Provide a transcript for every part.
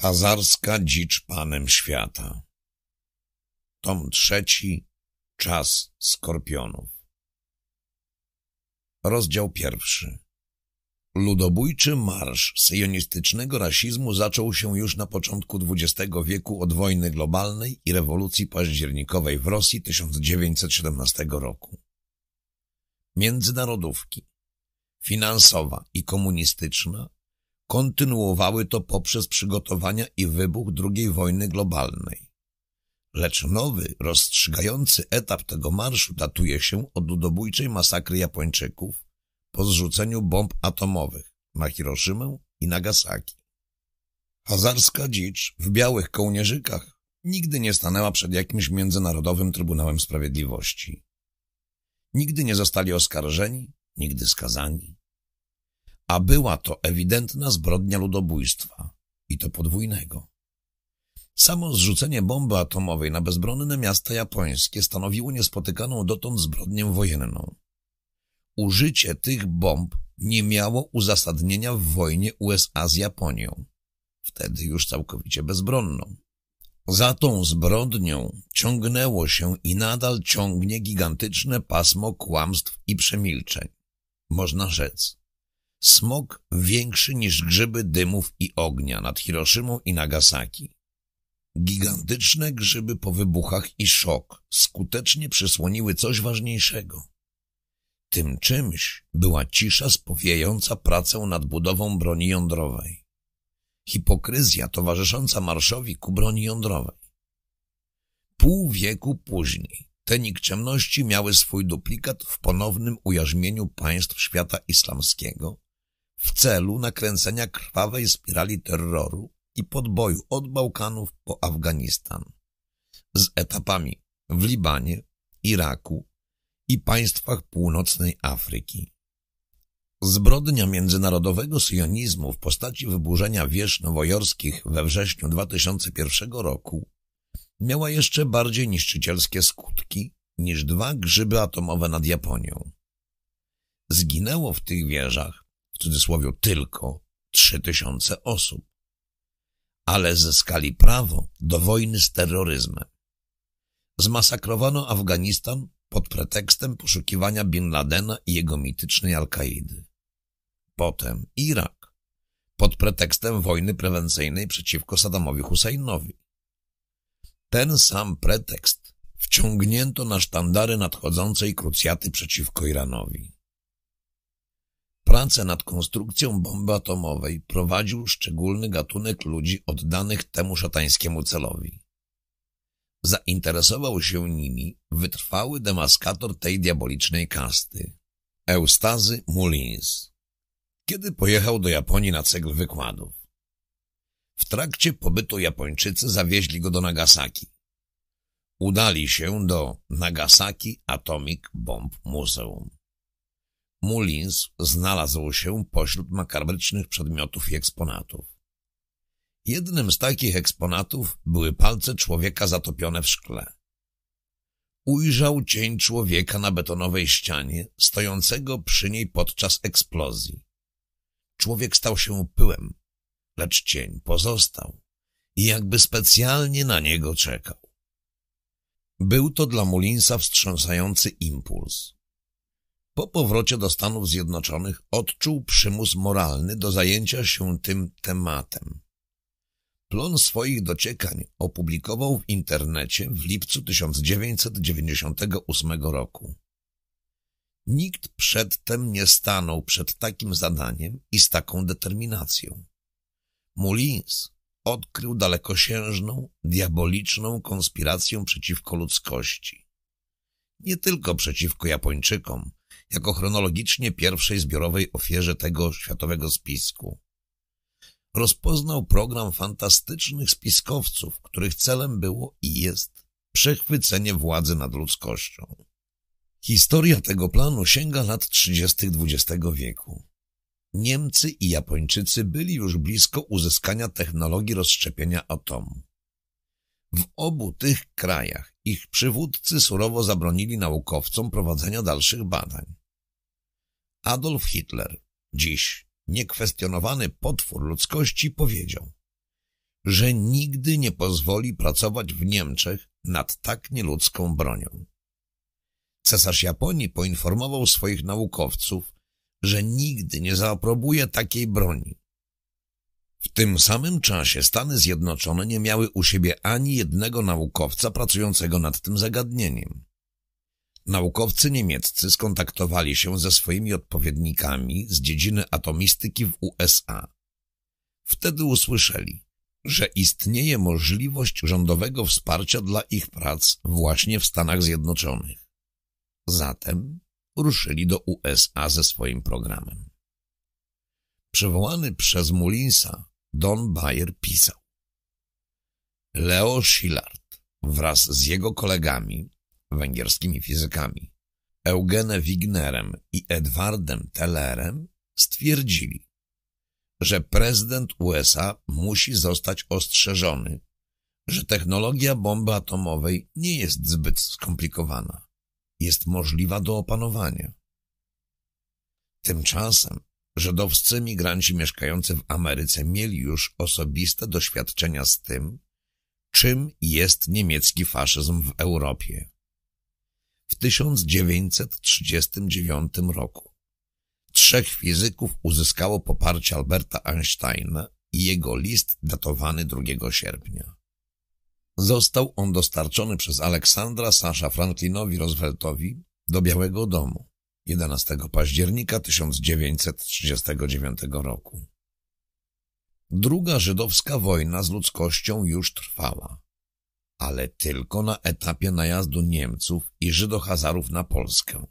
Hazarska dzicz panem świata. Tom trzeci. Czas skorpionów. Rozdział pierwszy. Ludobójczy marsz syjonistycznego rasizmu zaczął się już na początku XX wieku od wojny globalnej i rewolucji październikowej w Rosji 1917 roku. Międzynarodówki, finansowa i komunistyczna, kontynuowały to poprzez przygotowania i wybuch II wojny globalnej. Lecz nowy, rozstrzygający etap tego marszu datuje się od ludobójczej masakry Japończyków po zrzuceniu bomb atomowych na Hiroszymę i Nagasaki. Hazarska dzicz w białych kołnierzykach nigdy nie stanęła przed jakimś międzynarodowym Trybunałem Sprawiedliwości. Nigdy nie zostali oskarżeni, nigdy skazani. A była to ewidentna zbrodnia ludobójstwa i to podwójnego. Samo zrzucenie bomby atomowej na bezbronne miasta japońskie stanowiło niespotykaną dotąd zbrodnię wojenną. Użycie tych bomb nie miało uzasadnienia w wojnie USA z Japonią, wtedy już całkowicie bezbronną. Za tą zbrodnią ciągnęło się i nadal ciągnie gigantyczne pasmo kłamstw i przemilczeń. Można rzec, smog większy niż grzyby dymów i ognia nad Hiroszymą i Nagasaki. Gigantyczne grzyby po wybuchach i szok skutecznie przysłoniły coś ważniejszego. Tym czymś była cisza spowijająca pracę nad budową broni jądrowej. Hipokryzja towarzysząca marszowi ku broni jądrowej. Pół wieku później te nikczemności miały swój duplikat w ponownym ujarzmieniu państw świata islamskiego w celu nakręcenia krwawej spirali terroru i podboju od Bałkanów po Afganistan, z etapami w Libanie, Iraku i państwach północnej Afryki. Zbrodnia międzynarodowego syjonizmu w postaci wyburzenia wież nowojorskich we wrześniu 2001 roku miała jeszcze bardziej niszczycielskie skutki niż dwa grzyby atomowe nad Japonią. Zginęło w tych wieżach, cudzysłowie tylko, trzy tysiące osób ale zyskali prawo do wojny z terroryzmem. Zmasakrowano Afganistan pod pretekstem poszukiwania Bin Ladena i jego mitycznej Al-Kaidy. Potem Irak pod pretekstem wojny prewencyjnej przeciwko Saddamowi Husseinowi. Ten sam pretekst wciągnięto na sztandary nadchodzącej krucjaty przeciwko Iranowi. Pracę nad konstrukcją bomby atomowej prowadził szczególny gatunek ludzi oddanych temu szatańskiemu celowi. Zainteresował się nimi wytrwały demaskator tej diabolicznej kasty, Eustazy Mullins, kiedy pojechał do Japonii na cegl wykładów. W trakcie pobytu Japończycy zawieźli go do Nagasaki. Udali się do Nagasaki Atomic Bomb Museum. Mullins znalazł się pośród makabrycznych przedmiotów i eksponatów. Jednym z takich eksponatów były palce człowieka zatopione w szkle. Ujrzał cień człowieka na betonowej ścianie, stojącego przy niej podczas eksplozji. Człowiek stał się pyłem, lecz cień pozostał i jakby specjalnie na niego czekał. Był to dla Mullinsa wstrząsający impuls. Po powrocie do Stanów Zjednoczonych odczuł przymus moralny do zajęcia się tym tematem. Plon swoich dociekań opublikował w internecie w lipcu 1998 roku. Nikt przedtem nie stanął przed takim zadaniem i z taką determinacją. Mullins odkrył dalekosiężną, diaboliczną konspirację przeciwko ludzkości. Nie tylko przeciwko Japończykom, jako chronologicznie pierwszej zbiorowej ofierze tego światowego spisku. Rozpoznał program fantastycznych spiskowców, których celem było i jest przechwycenie władzy nad ludzkością. Historia tego planu sięga lat 30. XX wieku. Niemcy i Japończycy byli już blisko uzyskania technologii rozszczepienia atomu. W obu tych krajach ich przywódcy surowo zabronili naukowcom prowadzenia dalszych badań. Adolf Hitler, dziś niekwestionowany potwór ludzkości, powiedział że nigdy nie pozwoli pracować w Niemczech nad tak nieludzką bronią. Cesarz Japonii poinformował swoich naukowców, że nigdy nie zaaprobuje takiej broni. W tym samym czasie Stany Zjednoczone nie miały u siebie ani jednego naukowca pracującego nad tym zagadnieniem. Naukowcy niemieccy skontaktowali się ze swoimi odpowiednikami z dziedziny atomistyki w USA. Wtedy usłyszeli, że istnieje możliwość rządowego wsparcia dla ich prac właśnie w Stanach Zjednoczonych. Zatem ruszyli do USA ze swoim programem. Przywołany przez Mullinsa Don Bayer pisał Leo Szilard wraz z jego kolegami, węgierskimi fizykami, Eugenem Wignerem i Edwardem Tellerem stwierdzili, że prezydent USA musi zostać ostrzeżony, że technologia bomby atomowej nie jest zbyt skomplikowana. Jest możliwa do opanowania. Tymczasem żydowscy migranci mieszkający w Ameryce mieli już osobiste doświadczenia z tym, czym jest niemiecki faszyzm w Europie. W 1939 roku trzech fizyków uzyskało poparcie Alberta Einsteina i jego list datowany 2 sierpnia. Został on dostarczony przez Aleksandra Sasza Franklinowi Rooseveltowi do Białego Domu 11 października 1939 roku. Druga żydowska wojna z ludzkością już trwała, ale tylko na etapie najazdu Niemców i Żydohazarów na Polskę.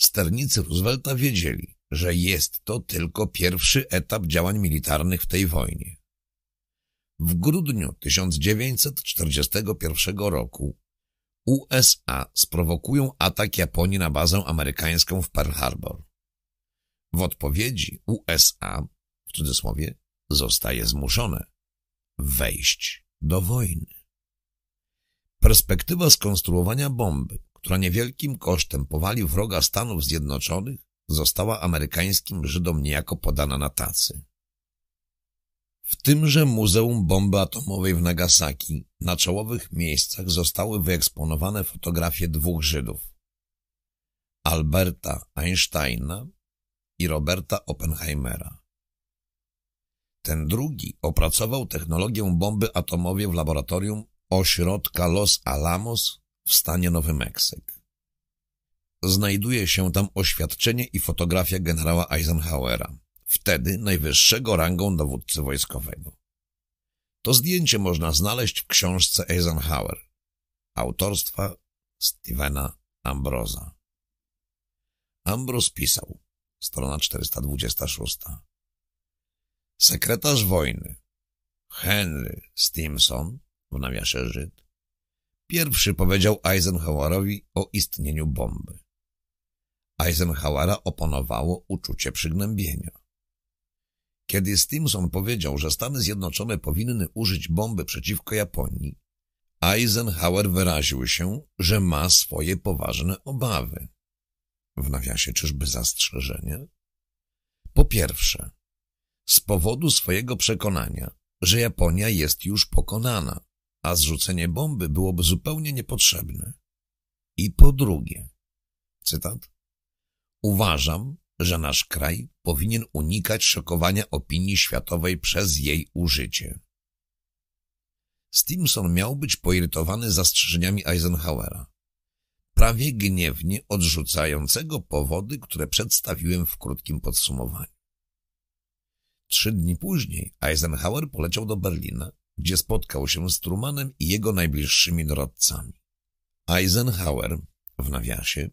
Sternicy Roosevelta wiedzieli, że jest to tylko pierwszy etap działań militarnych w tej wojnie. W grudniu 1941 roku USA sprowokują atak Japonii na bazę amerykańską w Pearl Harbor. W odpowiedzi USA, w cudzysłowie, zostaje zmuszone wejść do wojny. Perspektywa skonstruowania bomby, która niewielkim kosztem powali wroga Stanów Zjednoczonych, została amerykańskim Żydom niejako podana na tacy. W tymże Muzeum Bomby Atomowej w Nagasaki na czołowych miejscach zostały wyeksponowane fotografie dwóch Żydów. Alberta Einsteina i Roberta Oppenheimera. Ten drugi opracował technologię bomby atomowej w laboratorium ośrodka Los Alamos w stanie Nowy Meksyk. Znajduje się tam oświadczenie i fotografia generała Eisenhowera wtedy najwyższego rangą dowódcy wojskowego. To zdjęcie można znaleźć w książce Eisenhower, autorstwa Stevena Ambroza. Ambrose pisał, strona 426. Sekretarz wojny Henry Stimson, w nawiasie Żyd, pierwszy powiedział Eisenhowerowi o istnieniu bomby. Eisenhowera oponowało uczucie przygnębienia. Kiedy Stimson powiedział, że Stany Zjednoczone powinny użyć bomby przeciwko Japonii, Eisenhower wyraził się, że ma swoje poważne obawy. W nawiasie czyżby zastrzeżenie? Po pierwsze, z powodu swojego przekonania, że Japonia jest już pokonana, a zrzucenie bomby byłoby zupełnie niepotrzebne. I po drugie, cytat, uważam, że nasz kraj powinien unikać szokowania opinii światowej przez jej użycie. Stimson miał być poirytowany zastrzeżeniami Eisenhowera, prawie gniewnie odrzucającego powody, które przedstawiłem w krótkim podsumowaniu. Trzy dni później Eisenhower poleciał do Berlina, gdzie spotkał się z Trumanem i jego najbliższymi doradcami. Eisenhower, w nawiasie,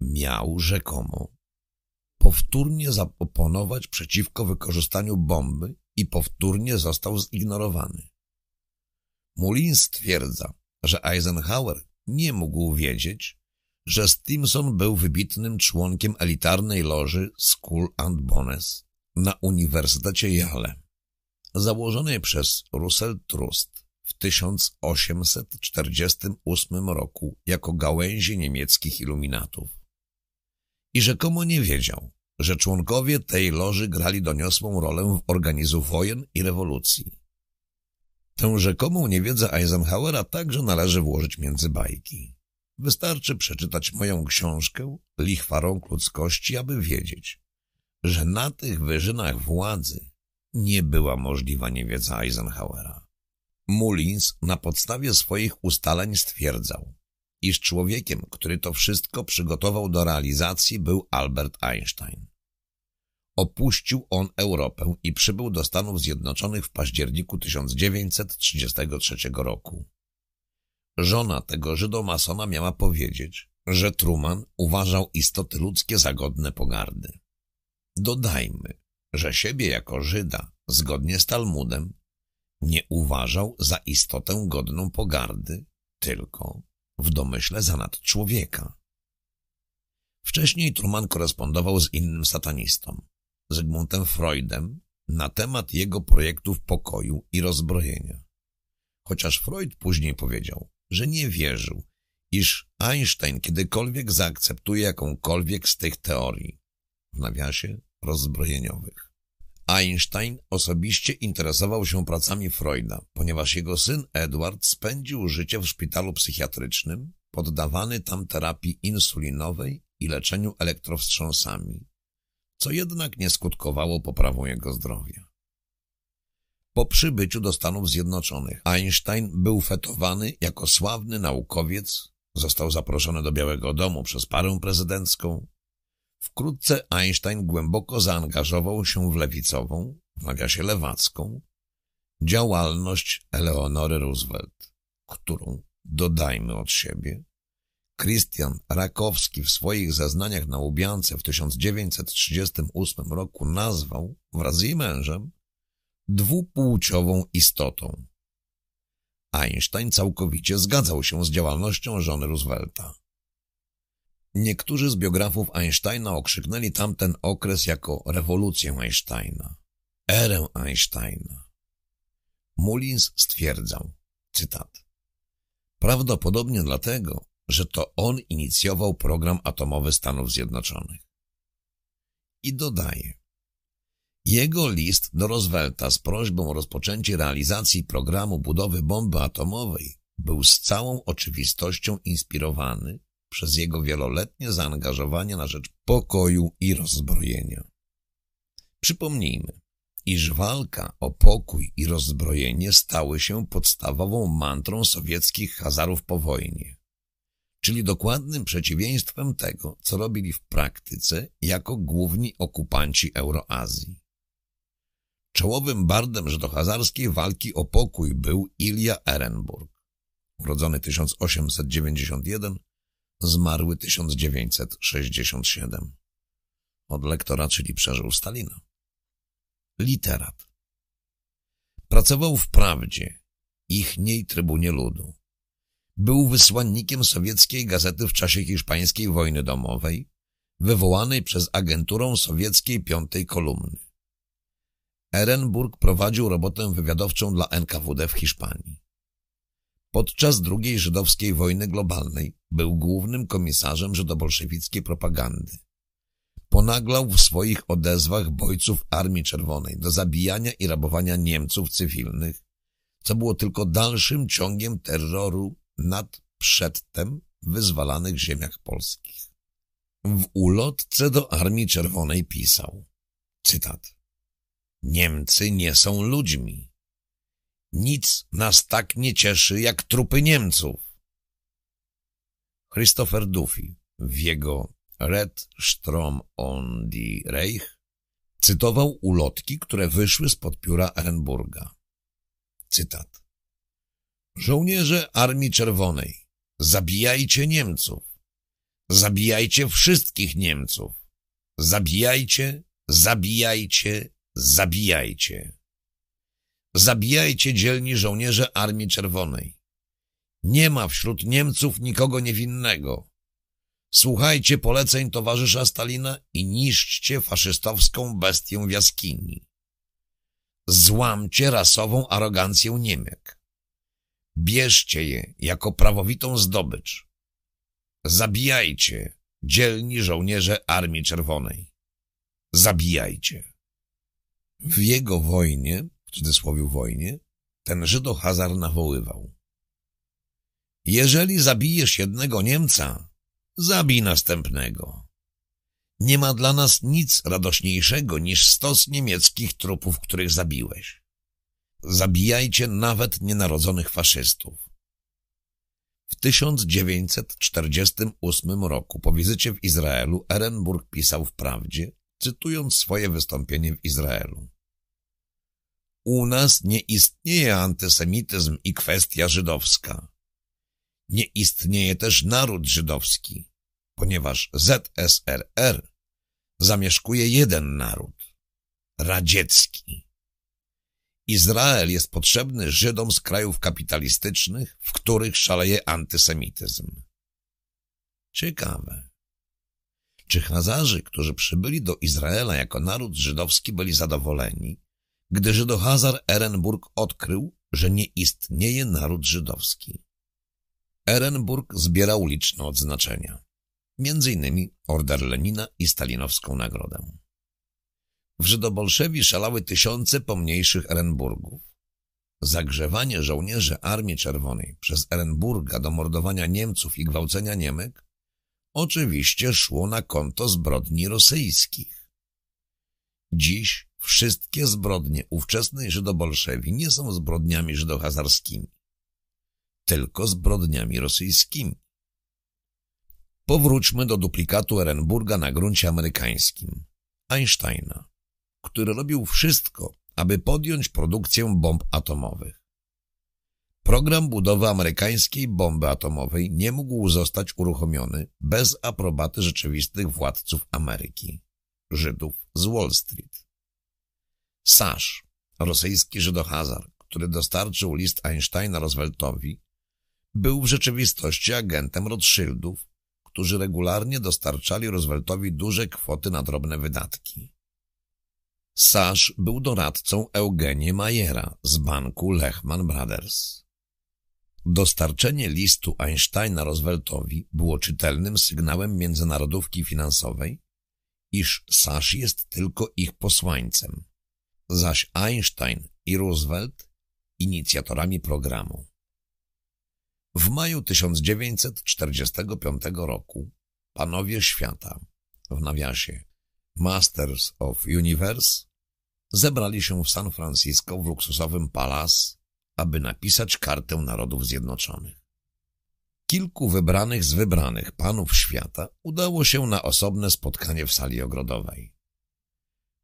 miał rzekomo powtórnie zaoponować przeciwko wykorzystaniu bomby i powtórnie został zignorowany. Mullins stwierdza, że Eisenhower nie mógł wiedzieć, że Stimson był wybitnym członkiem elitarnej loży School and Bones na Uniwersytecie Yale, założonej przez Russell Trust w 1848 roku jako gałęzi niemieckich iluminatów i rzekomo nie wiedział, że członkowie tej loży grali doniosłą rolę w organizu wojen i rewolucji. Tę rzekomą niewiedzę Eisenhowera także należy włożyć między bajki. Wystarczy przeczytać moją książkę Lichwa rąk ludzkości, aby wiedzieć, że na tych wyżynach władzy nie była możliwa niewiedza Eisenhowera. Mullins na podstawie swoich ustaleń stwierdzał, iż człowiekiem, który to wszystko przygotował do realizacji był Albert Einstein. Opuścił on Europę i przybył do Stanów Zjednoczonych w październiku 1933 roku. Żona tego żydomasona miała powiedzieć, że Truman uważał istoty ludzkie za godne pogardy. Dodajmy, że siebie jako Żyda, zgodnie z Talmudem, nie uważał za istotę godną pogardy, tylko w domyśle za nad człowieka. Wcześniej Truman korespondował z innym satanistą, Zygmuntem Freudem, na temat jego projektów pokoju i rozbrojenia. Chociaż Freud później powiedział, że nie wierzył, iż Einstein kiedykolwiek zaakceptuje jakąkolwiek z tych teorii, w nawiasie rozbrojeniowych. Einstein osobiście interesował się pracami Freuda, ponieważ jego syn Edward spędził życie w szpitalu psychiatrycznym, poddawany tam terapii insulinowej i leczeniu elektrowstrząsami, co jednak nie skutkowało poprawą jego zdrowia. Po przybyciu do Stanów Zjednoczonych Einstein był fetowany jako sławny naukowiec, został zaproszony do Białego Domu przez parę prezydencką. Wkrótce Einstein głęboko zaangażował się w lewicową, w nawiasie lewacką, działalność Eleonory Roosevelt, którą, dodajmy od siebie, Christian Rakowski w swoich zeznaniach na Łubiance w 1938 roku nazwał, wraz z jej mężem, dwupłciową istotą. Einstein całkowicie zgadzał się z działalnością żony Roosevelta. Niektórzy z biografów Einsteina okrzyknęli tamten okres jako rewolucję Einsteina, erę Einsteina. Mullins stwierdzał, cytat, prawdopodobnie dlatego, że to on inicjował program atomowy Stanów Zjednoczonych. I dodaje, jego list do Roosevelta z prośbą o rozpoczęcie realizacji programu budowy bomby atomowej był z całą oczywistością inspirowany przez jego wieloletnie zaangażowanie na rzecz pokoju i rozbrojenia. Przypomnijmy, iż walka o pokój i rozbrojenie stały się podstawową mantrą sowieckich Hazarów po wojnie, czyli dokładnym przeciwieństwem tego, co robili w praktyce jako główni okupanci Euroazji. Czołowym bardem żydohazarskiej walki o pokój był Ilja Ehrenburg, urodzony 1891, zmarły 1967. Od lektora, czyli przeżył Stalina. Literat. Pracował w Prawdzie, ichniej Trybunie Ludu. Był wysłannikiem sowieckiej gazety w czasie hiszpańskiej wojny domowej, wywołanej przez agenturą sowieckiej piątej kolumny. Ehrenburg prowadził robotę wywiadowczą dla NKWD w Hiszpanii. Podczas II żydowskiej wojny globalnej był głównym komisarzem żydobolszewickiej propagandy. Ponaglał w swoich odezwach bojców Armii Czerwonej do zabijania i rabowania Niemców cywilnych, co było tylko dalszym ciągiem terroru nad przedtem wyzwalanych ziemiach polskich. W ulotce do Armii Czerwonej pisał, cytat, Niemcy nie są ludźmi. Nic nas tak nie cieszy jak trupy Niemców. Christopher Duffy w jego Red Strom on die Reich cytował ulotki, które wyszły spod pióra Ehrenburga. Cytat. Żołnierze Armii Czerwonej, zabijajcie Niemców. Zabijajcie wszystkich Niemców. Zabijajcie, zabijajcie, zabijajcie. Zabijajcie dzielni żołnierze Armii Czerwonej. Nie ma wśród Niemców nikogo niewinnego. Słuchajcie poleceń towarzysza Stalina i niszczcie faszystowską bestię w jaskini. Złamcie rasową arogancję Niemiek. Bierzcie je jako prawowitą zdobycz. Zabijajcie, dzielni żołnierze Armii Czerwonej. Zabijajcie. W jego wojnie, w cudzysłowie wojnie, ten Żydohazar nawoływał. Jeżeli zabijesz jednego Niemca, zabij następnego. Nie ma dla nas nic radośniejszego niż stos niemieckich trupów, których zabiłeś. Zabijajcie nawet nienarodzonych faszystów. W 1948 roku po wizycie w Izraelu Ehrenburg pisał w Prawdzie, cytując swoje wystąpienie w Izraelu. U nas nie istnieje antysemityzm i kwestia żydowska. Nie istnieje też naród żydowski, ponieważ ZSRR zamieszkuje jeden naród – radziecki. Izrael jest potrzebny Żydom z krajów kapitalistycznych, w których szaleje antysemityzm. Ciekawe. Czy Hazarzy, którzy przybyli do Izraela jako naród żydowski, byli zadowoleni, gdy Żydohazar Ehrenburg odkrył, że nie istnieje naród żydowski? Ehrenburg zbierał liczne odznaczenia, innymi Order Lenina i Stalinowską Nagrodę. W Żydobolszewi szalały tysiące pomniejszych Ehrenburgów. Zagrzewanie żołnierzy Armii Czerwonej przez Ehrenburga do mordowania Niemców i gwałcenia Niemek oczywiście szło na konto zbrodni rosyjskich. Dziś wszystkie zbrodnie ówczesnej Żydobolszewi nie są zbrodniami żydohazarskimi, tylko zbrodniami rosyjskimi. Powróćmy do duplikatu Ehrenburga na gruncie amerykańskim, Einsteina, który robił wszystko, aby podjąć produkcję bomb atomowych. Program budowy amerykańskiej bomby atomowej nie mógł zostać uruchomiony bez aprobaty rzeczywistych władców Ameryki, Żydów z Wall Street. Sasz, rosyjski Żydohazar, który dostarczył list Einsteina Rooseveltowi, był w rzeczywistości agentem Rothschildów, którzy regularnie dostarczali Rooseveltowi duże kwoty na drobne wydatki. Sasz był doradcą Eugenie Majera z banku Lehman Brothers. Dostarczenie listu Einsteina Rooseveltowi było czytelnym sygnałem międzynarodówki finansowej, iż Sasz jest tylko ich posłańcem, zaś Einstein i Roosevelt inicjatorami programu. W maju 1945 roku panowie świata, w nawiasie Masters of Universe, zebrali się w San Francisco w luksusowym Palace, aby napisać kartę Narodów Zjednoczonych. Kilku wybranych z wybranych panów świata udało się na osobne spotkanie w sali ogrodowej.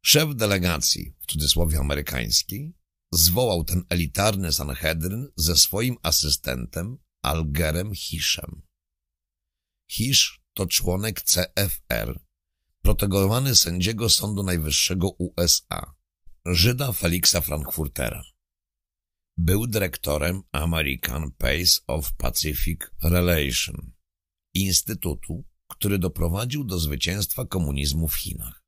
Szef delegacji, w cudzysłowie amerykańskiej, zwołał ten elitarny Sanhedryn ze swoim asystentem Algerem Hiszem. Hisz to członek CFR, protegowany sędziego Sądu Najwyższego USA, Żyda Felixa Frankfurtera. Był dyrektorem American Pace of Pacific Relation, instytutu, który doprowadził do zwycięstwa komunizmu w Chinach.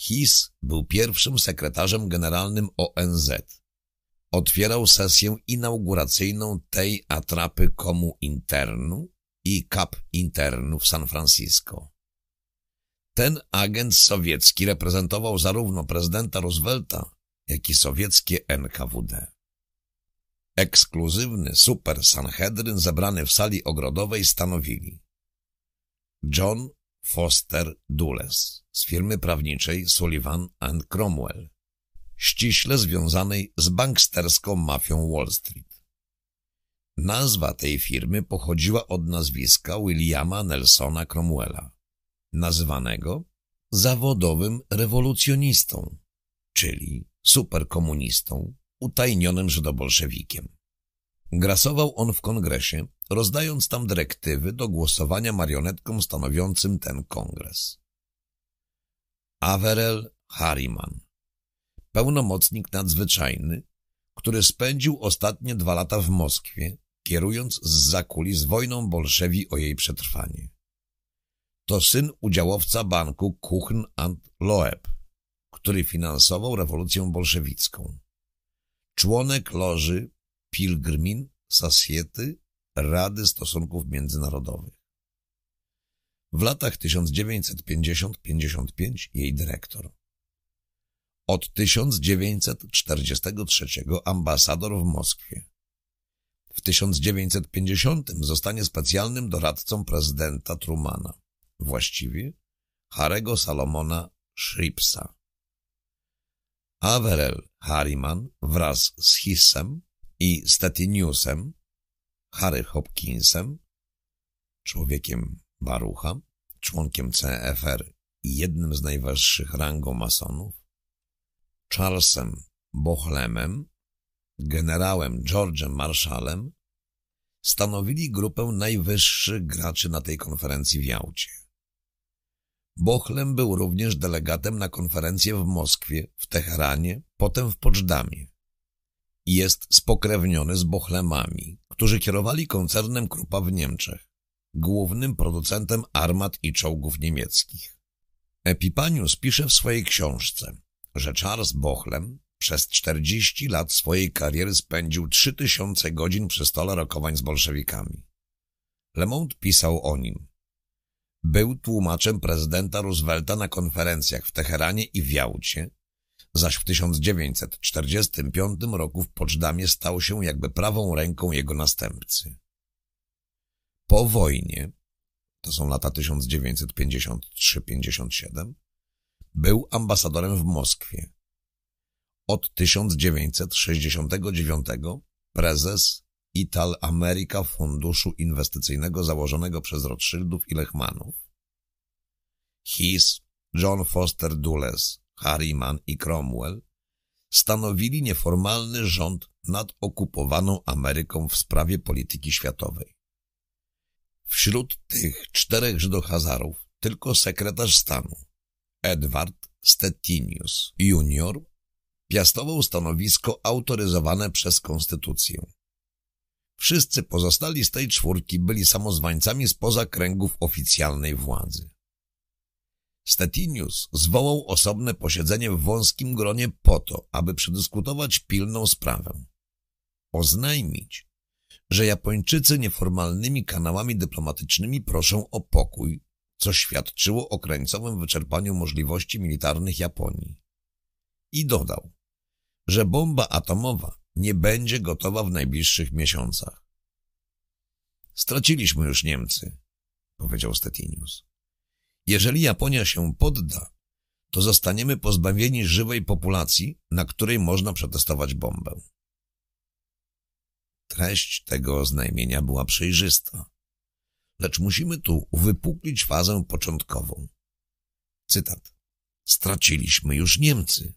His był pierwszym sekretarzem generalnym ONZ. Otwierał sesję inauguracyjną tej atrapy komu internu i kap internu w San Francisco. Ten agent sowiecki reprezentował zarówno prezydenta Roosevelta, jak i sowieckie NKWD. Ekskluzywny super Sanhedryn zebrany w sali ogrodowej stanowili John Foster Dulles z firmy prawniczej Sullivan and Cromwell, ściśle związanej z banksterską mafią Wall Street. Nazwa tej firmy pochodziła od nazwiska Williama Nelsona Cromwella, nazywanego zawodowym rewolucjonistą, czyli superkomunistą, utajnionym żydobolszewikiem. Grasował on w kongresie, rozdając tam dyrektywy do głosowania marionetkom stanowiącym ten kongres. Averell Harriman, pełnomocnik nadzwyczajny, który spędził ostatnie dwa lata w Moskwie, kierując z zakulis wojną bolszewi o jej przetrwanie. To syn udziałowca banku Kuchen and Loeb, który finansował rewolucję bolszewicką. Członek loży Pilgrimin Society Rady Stosunków Międzynarodowych. W latach 1950-55 jej dyrektor. Od 1943 ambasador w Moskwie. W 1950 zostanie specjalnym doradcą prezydenta Trumana, właściwie Harego Salomona Shripsa. Averell Harriman wraz z Hissem i Stettiniusem, Harry Hopkinsem, człowiekiem Barucha, członkiem CFR i jednym z najwyższych rangą masonów, Charlesem Bochlemem, generałem George'em Marshallem, stanowili grupę najwyższych graczy na tej konferencji w Jałcie. Bochlem był również delegatem na konferencję w Moskwie, w Teheranie, potem w Poczdamie. Jest spokrewniony z Bochlemami, którzy kierowali koncernem Krupa w Niemczech, głównym producentem armat i czołgów niemieckich. Epipanius pisze w swojej książce, że Charles Bochlem przez 40 lat swojej kariery spędził 3000 godzin przy stole rokowań z bolszewikami. Le Monde pisał o nim. Był tłumaczem prezydenta Roosevelta na konferencjach w Teheranie i w Jałcie, zaś w 1945 roku w Poczdamie stał się jakby prawą ręką jego następcy. Po wojnie, to są lata 1953-57, był ambasadorem w Moskwie. Od 1969 prezes Ital America Funduszu Inwestycyjnego założonego przez Rothschildów i Lechmanów. His, John Foster Dulles, Harriman i Cromwell stanowili nieformalny rząd nad okupowaną Ameryką w sprawie polityki światowej. Wśród tych czterech Żydohazarów tylko sekretarz stanu Edward Stettinius Jr. piastował stanowisko autoryzowane przez konstytucję. Wszyscy pozostali z tej czwórki byli samozwańcami spoza kręgów oficjalnej władzy. Stettinius zwołał osobne posiedzenie w wąskim gronie po to, aby przedyskutować pilną sprawę. Oznajmić, że Japończycy nieformalnymi kanałami dyplomatycznymi proszą o pokój, co świadczyło o krańcowym wyczerpaniu możliwości militarnych Japonii. I dodał, że bomba atomowa nie będzie gotowa w najbliższych miesiącach. Straciliśmy już Niemcy, powiedział Stettinius. Jeżeli Japonia się podda, to zostaniemy pozbawieni żywej populacji, na której można przetestować bombę. Treść tego oznajmienia była przejrzysta, lecz musimy tu wypuklić fazę początkową. Cytat. Straciliśmy już Niemcy.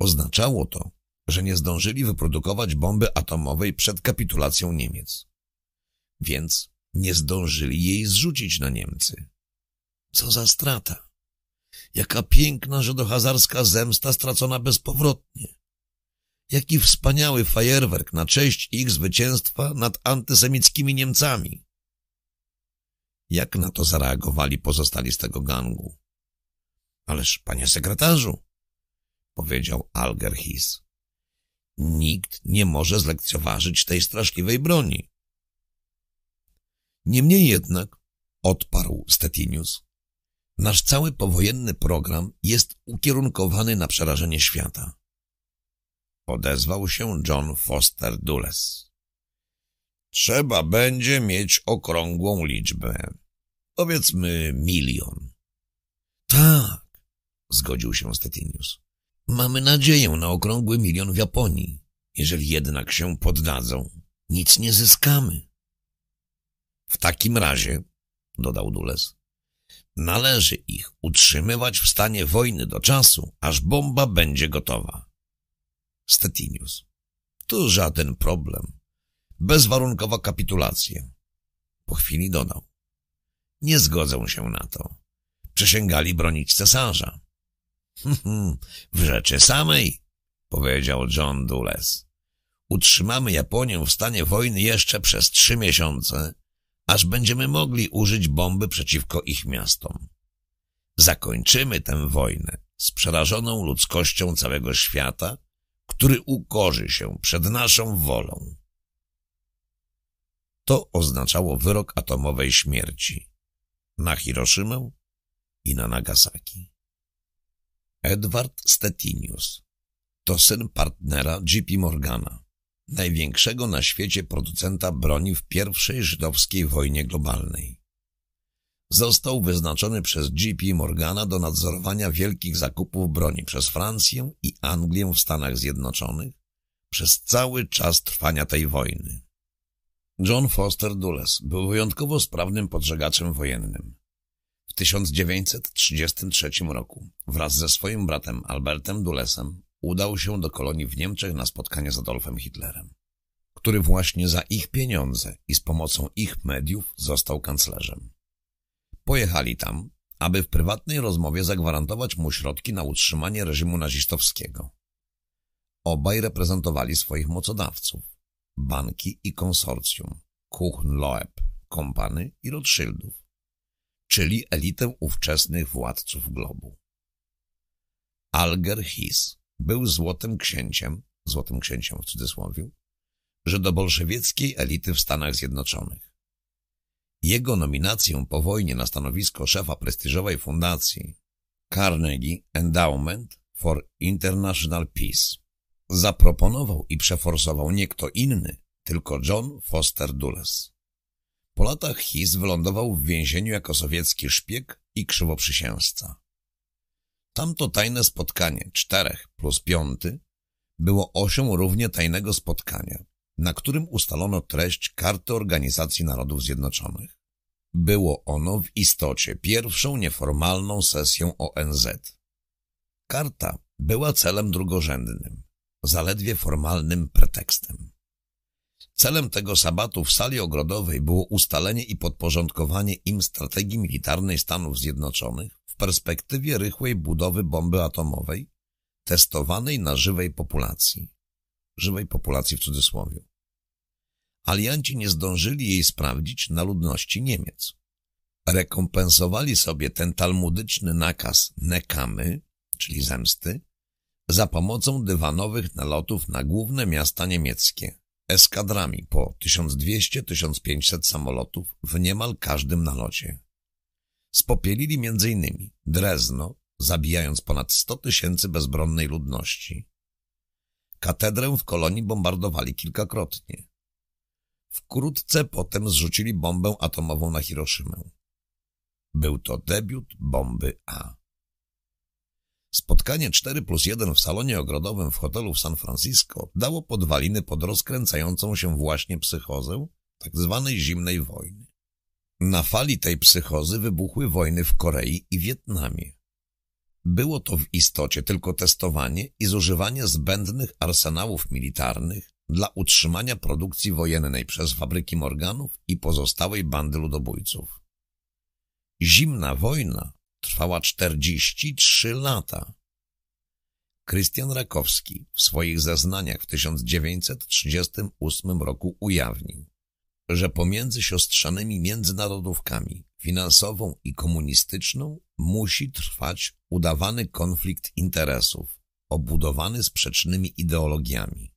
Oznaczało to, że nie zdążyli wyprodukować bomby atomowej przed kapitulacją Niemiec. Więc nie zdążyli jej zrzucić na Niemcy. Co za strata! Jaka piękna żydohazarska zemsta stracona bezpowrotnie. Jaki wspaniały fajerwerk na cześć ich zwycięstwa nad antysemickimi Niemcami. Jak na to zareagowali pozostali z tego gangu? Ależ, panie sekretarzu, powiedział Alger Hiss, nikt nie może zlekceważyć tej straszliwej broni. Niemniej jednak, odparł Stettinius, nasz cały powojenny program jest ukierunkowany na przerażenie świata. Odezwał się John Foster Dulles. Trzeba będzie mieć okrągłą liczbę. Powiedzmy milion. Tak, zgodził się Stettinius. Mamy nadzieję na okrągły milion w Japonii. Jeżeli jednak się poddadzą, nic nie zyskamy. W takim razie, dodał Dulles, należy ich utrzymywać w stanie wojny do czasu, aż bomba będzie gotowa. Stettinius. To żaden problem. Bezwarunkowa kapitulacja. Po chwili dodał. Nie zgodzę się na to. Przysięgali bronić cesarza. w rzeczy samej, powiedział John Dulles. Utrzymamy Japonię w stanie wojny jeszcze przez trzy miesiące, aż będziemy mogli użyć bomby przeciwko ich miastom. Zakończymy tę wojnę z przerażoną ludzkością całego świata który ukorzy się przed naszą wolą. To oznaczało wyrok atomowej śmierci na Hiroszymę i na Nagasaki. Edward Stettinius to syn partnera J.P. Morgana, największego na świecie producenta broni w pierwszej żydowskiej wojnie globalnej. Został wyznaczony przez J.P. Morgana do nadzorowania wielkich zakupów broni przez Francję i Anglię w Stanach Zjednoczonych przez cały czas trwania tej wojny. John Foster Dulles był wyjątkowo sprawnym podżegaczem wojennym. W 1933 roku wraz ze swoim bratem Albertem Dullesem udał się do kolonii w Niemczech na spotkanie z Adolfem Hitlerem, który właśnie za ich pieniądze i z pomocą ich mediów został kanclerzem. Pojechali tam, aby w prywatnej rozmowie zagwarantować mu środki na utrzymanie reżimu nazistowskiego. Obaj reprezentowali swoich mocodawców, banki i konsorcjum, Kuchen-Loeb, Kompany i Rothschildów, czyli elitę ówczesnych władców globu. Alger Hiss był złotym księciem, złotym księciem w cudzysłowie, że do bolszewieckiej elity w Stanach Zjednoczonych. Jego nominację po wojnie na stanowisko szefa prestiżowej fundacji Carnegie Endowment for International Peace zaproponował i przeforsował nie kto inny, tylko John Foster Dulles. Po latach His wylądował w więzieniu jako sowiecki szpieg i krzywoprzysięzca. Tamto tajne spotkanie, czterech plus piąty, było osią równie tajnego spotkania, na którym ustalono treść Karty Organizacji Narodów Zjednoczonych. Było ono w istocie pierwszą nieformalną sesją ONZ. Karta była celem drugorzędnym, zaledwie formalnym pretekstem. Celem tego sabatu w sali ogrodowej było ustalenie i podporządkowanie im strategii militarnej Stanów Zjednoczonych perspektywie rychłej budowy bomby atomowej testowanej na żywej populacji. Żywej populacji w cudzysłowie. Alianci nie zdążyli jej sprawdzić na ludności Niemiec. Rekompensowali sobie ten talmudyczny nakaz nekamy, czyli zemsty, za pomocą dywanowych nalotów na główne miasta niemieckie, eskadrami po 1200-1500 samolotów w niemal każdym nalocie. Spopielili m.in. Drezno, zabijając ponad 100 tysięcy bezbronnej ludności. Katedrę w kolonii bombardowali kilkakrotnie. Wkrótce potem zrzucili bombę atomową na Hiroszymę. Był to debiut bomby A. Spotkanie 4 plus 1 w salonie ogrodowym w hotelu w San Francisco dało podwaliny pod rozkręcającą się właśnie psychozę tak zwanej zimnej wojny. Na fali tej psychozy wybuchły wojny w Korei i Wietnamie. Było to w istocie tylko testowanie i zużywanie zbędnych arsenałów militarnych dla utrzymania produkcji wojennej przez fabryki Morganów i pozostałej bandy ludobójców. Zimna wojna trwała 43 lata. Krystian Rakowski w swoich zeznaniach w 1938 roku ujawnił, że pomiędzy siostrzanymi międzynarodówkami, finansową i komunistyczną, musi trwać udawany konflikt interesów, obudowany sprzecznymi ideologiami.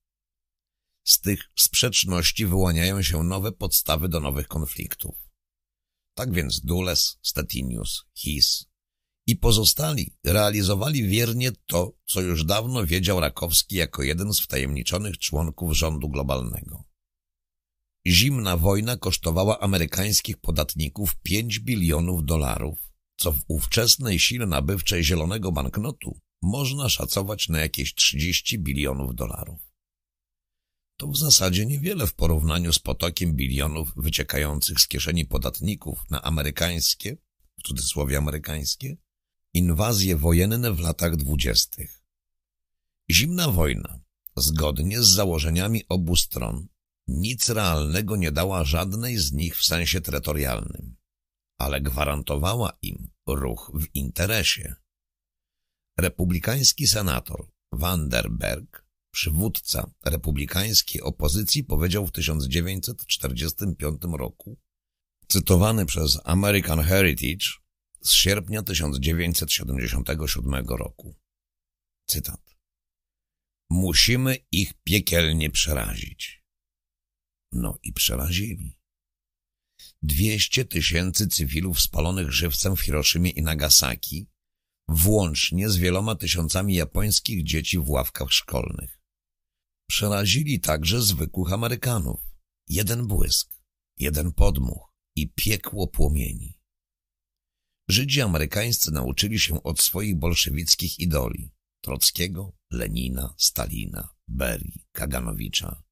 Z tych sprzeczności wyłaniają się nowe podstawy do nowych konfliktów. Tak więc Dulles, Statinius, His i pozostali realizowali wiernie to, co już dawno wiedział Rakowski jako jeden z wtajemniczonych członków rządu globalnego. Zimna wojna kosztowała amerykańskich podatników 5 bilionów dolarów, co w ówczesnej sile nabywczej zielonego banknotu można szacować na jakieś 30 bilionów dolarów. To w zasadzie niewiele w porównaniu z potokiem bilionów wyciekających z kieszeni podatników na amerykańskie, w cudzysłowie amerykańskie, inwazje wojenne w latach dwudziestych. Zimna wojna, zgodnie z założeniami obu stron, nic realnego nie dała żadnej z nich w sensie terytorialnym, ale gwarantowała im ruch w interesie. Republikański senator Vanderberg, przywódca republikańskiej opozycji, powiedział w 1945 roku, cytowany przez American Heritage z sierpnia 1977 roku. Cytat. Musimy ich piekielnie przerazić. No i przerazili. Dwieście tysięcy cywilów spalonych żywcem w Hiroszymie i Nagasaki włącznie z wieloma tysiącami japońskich dzieci w ławkach szkolnych. Przerazili także zwykłych Amerykanów. Jeden błysk, jeden podmuch i piekło płomieni. Żydzi amerykańscy nauczyli się od swoich bolszewickich idoli Trockiego, Lenina, Stalina, Berii, Kaganowicza,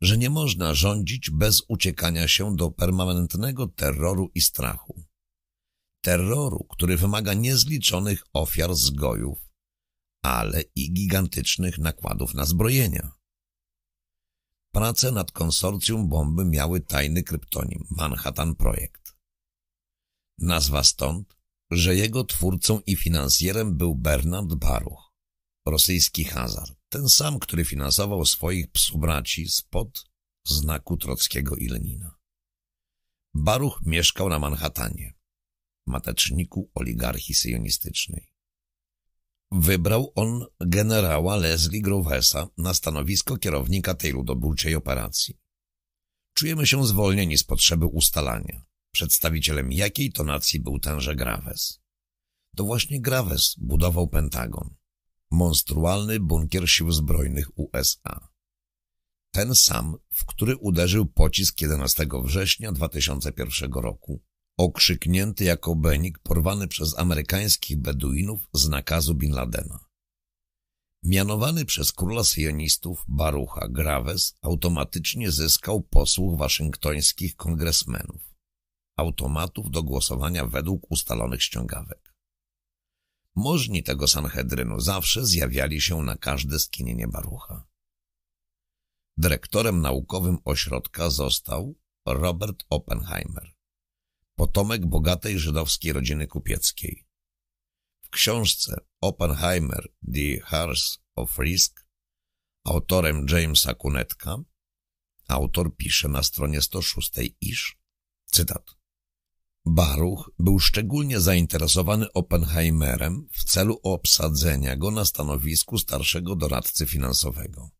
że nie można rządzić bez uciekania się do permanentnego terroru i strachu. Terroru, który wymaga niezliczonych ofiar zgojów, ale i gigantycznych nakładów na zbrojenia. Prace nad konsorcjum bomby miały tajny kryptonim Manhattan Projekt. Nazwa stąd, że jego twórcą i finansjerem był Bernard Baruch, rosyjski hazard, ten sam, który finansował swoich psubraci spod znaku Trockiego i Lenina. Baruch mieszkał na Manhattanie, mateczniku oligarchii syjonistycznej. Wybrał on generała Leslie Grovesa na stanowisko kierownika tej ludobójczej operacji. Czujemy się zwolnieni z potrzeby ustalania, przedstawicielem jakiej to nacji był tenże Graves. To właśnie Graves budował Pentagon, monstrualny bunkier sił zbrojnych USA. Ten sam, w który uderzył pocisk 11 września 2001 roku, okrzyknięty jako Benik porwany przez amerykańskich Beduinów z nakazu Bin Ladena. Mianowany przez króla syjonistów Barucha Graves automatycznie zyskał posłuch waszyngtońskich kongresmenów, automatów do głosowania według ustalonych ściągawek. Możni tego Sanhedrynu zawsze zjawiali się na każde skinienie Barucha. Dyrektorem naukowym ośrodka został Robert Oppenheimer, potomek bogatej żydowskiej rodziny kupieckiej. W książce Oppenheimer The Hearts of Risk autorem Jamesa Kunetka autor pisze na stronie 106 iż, cytat, Baruch był szczególnie zainteresowany Oppenheimerem w celu obsadzenia go na stanowisku starszego doradcy finansowego.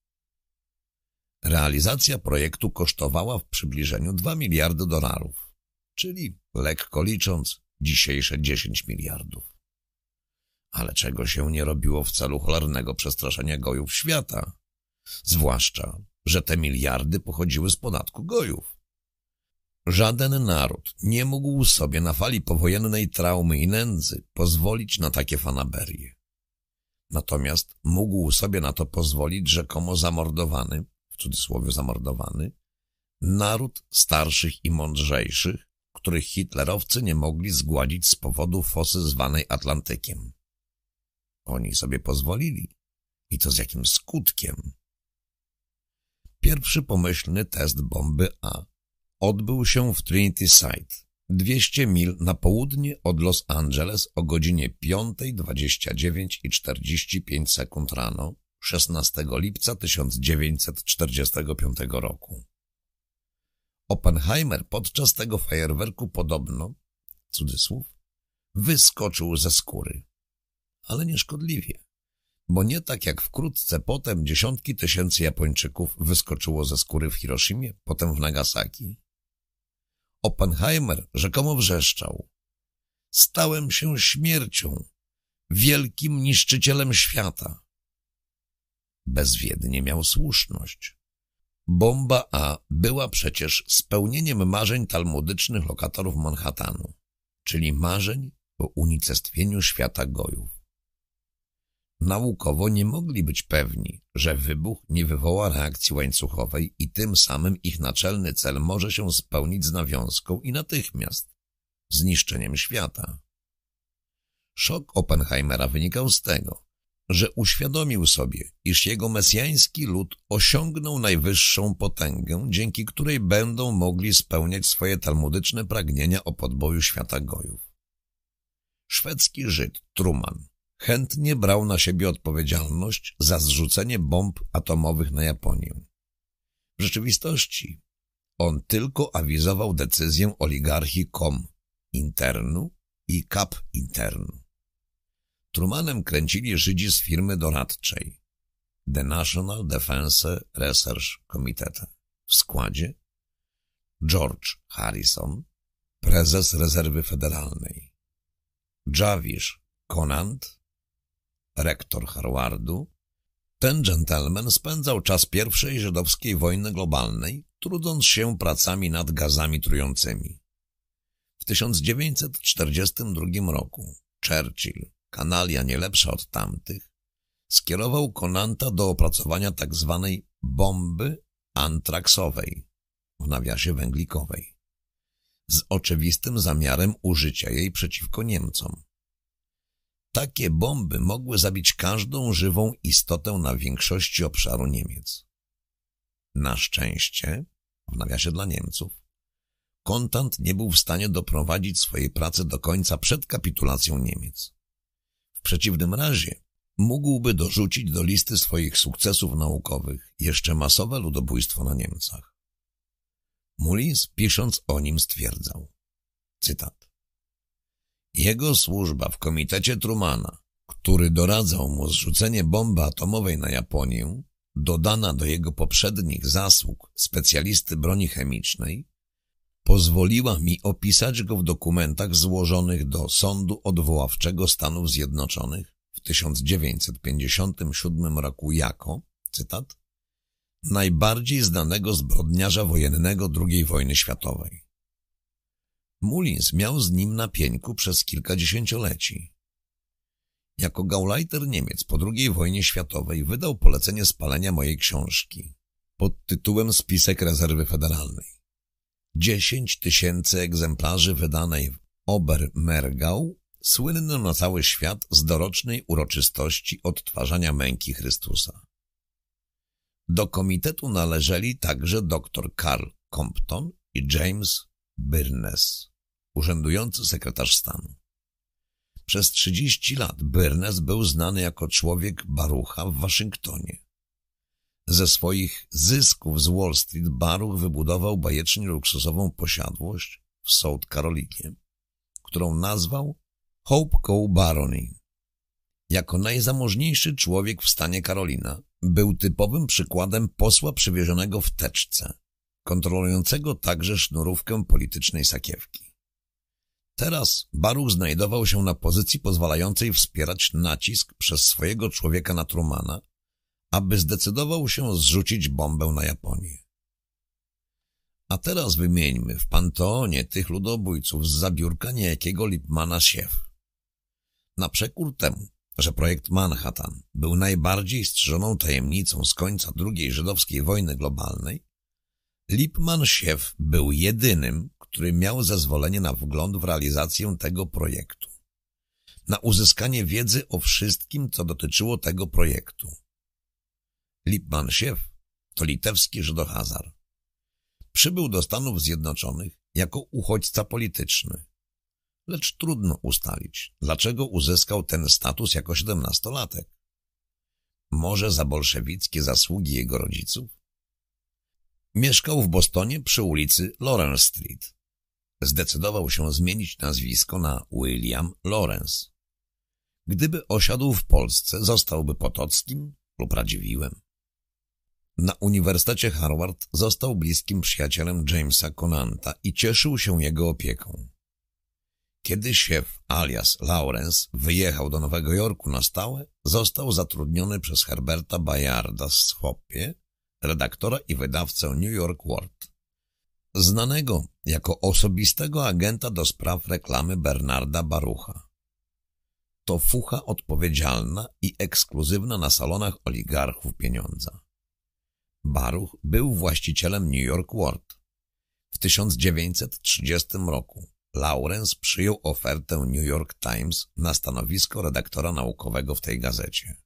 Realizacja projektu kosztowała w przybliżeniu 2 miliardy dolarów, czyli, lekko licząc, dzisiejsze 10 miliardów. Ale czego się nie robiło w celu cholernego przestraszenia gojów świata? Zwłaszcza, że te miliardy pochodziły z podatku gojów. Żaden naród nie mógł sobie na fali powojennej traumy i nędzy pozwolić na takie fanaberie. Natomiast mógł sobie na to pozwolić rzekomo zamordowany, w cudzysłowie zamordowany, naród starszych i mądrzejszych, których hitlerowcy nie mogli zgładzić z powodu fosy zwanej Atlantykiem. Oni sobie pozwolili. I to z jakim skutkiem? Pierwszy pomyślny test bomby A odbył się w Trinity Site, 200 mil na południe od Los Angeles o godzinie 5.29 i 45 sekund rano 16 lipca 1945 roku. Oppenheimer podczas tego fajerwerku podobno, cudzysłów, wyskoczył ze skóry. Ale nieszkodliwie, bo nie tak jak wkrótce potem dziesiątki tysięcy Japończyków wyskoczyło ze skóry w Hiroshimie, potem w Nagasaki. Oppenheimer rzekomo wrzeszczał. Stałem się śmiercią, wielkim niszczycielem świata. Bezwiednie miał słuszność. Bomba A była przecież spełnieniem marzeń talmudycznych lokatorów Manhattanu, czyli marzeń o unicestwieniu świata gojów. Naukowo nie mogli być pewni, że wybuch nie wywoła reakcji łańcuchowej i tym samym ich naczelny cel może się spełnić z nawiązką i natychmiast zniszczeniem świata. Szok Oppenheimera wynikał z tego, że uświadomił sobie, iż jego mesjański lud osiągnął najwyższą potęgę, dzięki której będą mogli spełniać swoje talmudyczne pragnienia o podboju świata gojów. Szwedzki Żyd Truman chętnie brał na siebie odpowiedzialność za zrzucenie bomb atomowych na Japonię. W rzeczywistości on tylko awizował decyzję oligarchii KOM internu i KAP internu. Trumanem kręcili Żydzi z firmy doradczej The National Defense Research Committee w składzie George Harrison, prezes rezerwy federalnej, Javish Conant, rektor Harvardu, ten gentleman spędzał czas pierwszej żydowskiej wojny globalnej, trudząc się pracami nad gazami trującymi. W 1942 roku Churchill, kanalia nie lepsza od tamtych, skierował Konanta do opracowania tzw. Tak bomby antraksowej, w nawiasie węglikowej, z oczywistym zamiarem użycia jej przeciwko Niemcom. Takie bomby mogły zabić każdą żywą istotę na większości obszaru Niemiec. Na szczęście, w nawiasie dla Niemców, Kontant nie był w stanie doprowadzić swojej pracy do końca przed kapitulacją Niemiec. W przeciwnym razie mógłby dorzucić do listy swoich sukcesów naukowych jeszcze masowe ludobójstwo na Niemcach. Mullins, pisząc o nim, stwierdzał, cytat, Jego służba w komitecie Trumana, który doradzał mu zrzucenie bomby atomowej na Japonię, dodana do jego poprzednich zasług specjalisty broni chemicznej, pozwoliła mi opisać go w dokumentach złożonych do Sądu Odwoławczego Stanów Zjednoczonych w 1957 roku jako, cytat, najbardziej znanego zbrodniarza wojennego II wojny światowej. Mullins miał z nim na pieńku przez kilka dziesięcioleci. Jako gauleiter Niemiec po II wojnie światowej wydał polecenie spalenia mojej książki pod tytułem Spisek Rezerwy Federalnej. Dziesięć tysięcy egzemplarzy wydanej w Obermergau słynną na cały świat z dorocznej uroczystości odtwarzania męki Chrystusa. Do komitetu należeli także dr Karl Compton i James Byrnes, urzędujący sekretarz stanu. Przez 30 lat Byrnes był znany jako człowiek Barucha w Waszyngtonie. Ze swoich zysków z Wall Street Baruch wybudował bajecznie luksusową posiadłość w South Carolinie, którą nazwał Hope Co. Barony. Jako najzamożniejszy człowiek w stanie Karolina był typowym przykładem posła przywiezionego w teczce, kontrolującego także sznurówkę politycznej sakiewki. Teraz Baruch znajdował się na pozycji pozwalającej wspierać nacisk przez swojego człowieka na Trumana, aby zdecydował się zrzucić bombę na Japonię. A teraz wymieńmy w panteonie tych ludobójców z zabiórka niejakiego Lipmana Siew. Na przekór temu, że projekt Manhattan był najbardziej strzeżoną tajemnicą z końca II żydowskiej wojny globalnej, Lipman Siew był jedynym, który miał zezwolenie na wgląd w realizację tego projektu. Na uzyskanie wiedzy o wszystkim, co dotyczyło tego projektu. Lipman Siew to litewski Żydohazar. Przybył do Stanów Zjednoczonych jako uchodźca polityczny lecz trudno ustalić, dlaczego uzyskał ten status jako siedemnastolatek. Może za bolszewickie zasługi jego rodziców? Mieszkał w Bostonie przy ulicy Lawrence Street. Zdecydował się zmienić nazwisko na William Lawrence. Gdyby osiadł w Polsce, zostałby Potockim lub Radziwiłem. Na Uniwersytecie Harvard został bliskim przyjacielem Jamesa Conanta i cieszył się jego opieką. Kiedy szef alias Lawrence wyjechał do Nowego Jorku na stałe, został zatrudniony przez Herberta Bayarda z Hoppie, redaktora i wydawcę New York World, znanego jako osobistego agenta do spraw reklamy Bernarda Barucha. To fucha odpowiedzialna i ekskluzywna na salonach oligarchów pieniądza. Baruch był właścicielem New York World. W 1930 roku Lawrence przyjął ofertę New York Times na stanowisko redaktora naukowego w tej gazecie.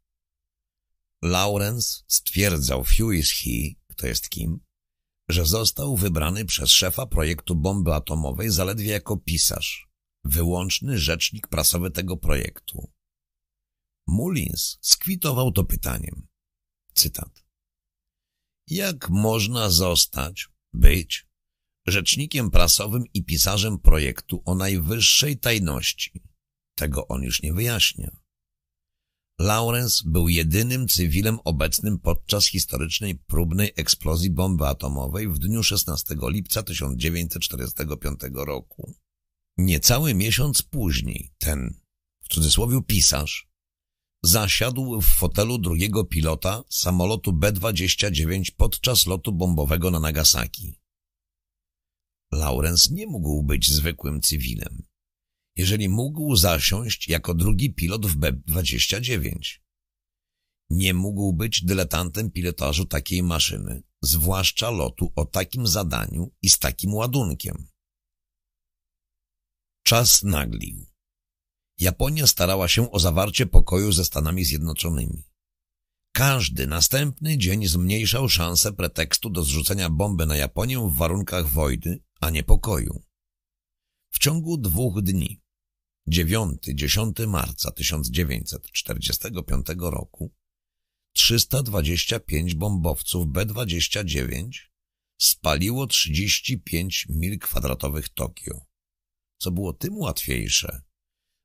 Lawrence stwierdzał w is He, kto jest kim, że został wybrany przez szefa projektu bomby atomowej zaledwie jako pisarz, wyłączny rzecznik prasowy tego projektu. Mullins skwitował to pytaniem. Cytat. Jak można zostać, być rzecznikiem prasowym i pisarzem projektu o najwyższej tajności. Tego on już nie wyjaśnia. Lawrence był jedynym cywilem obecnym podczas historycznej próbnej eksplozji bomby atomowej w dniu 16 lipca 1945 roku. Niecały miesiąc później ten w cudzysłowie pisarz, zasiadł w fotelu drugiego pilota samolotu B-29 podczas lotu bombowego na Nagasaki. Lawrence nie mógł być zwykłym cywilem, jeżeli mógł zasiąść jako drugi pilot w B-29. Nie mógł być dyletantem pilotażu takiej maszyny, zwłaszcza lotu o takim zadaniu i z takim ładunkiem. Czas naglił. Japonia starała się o zawarcie pokoju ze Stanami Zjednoczonymi. Każdy następny dzień zmniejszał szansę pretekstu do zrzucenia bomby na Japonię w warunkach wojny, a nie pokoju. W ciągu dwóch dni, 9-10 marca 1945 roku, 325 bombowców B-29 spaliło 35 mil kwadratowych Tokio, co było tym łatwiejsze,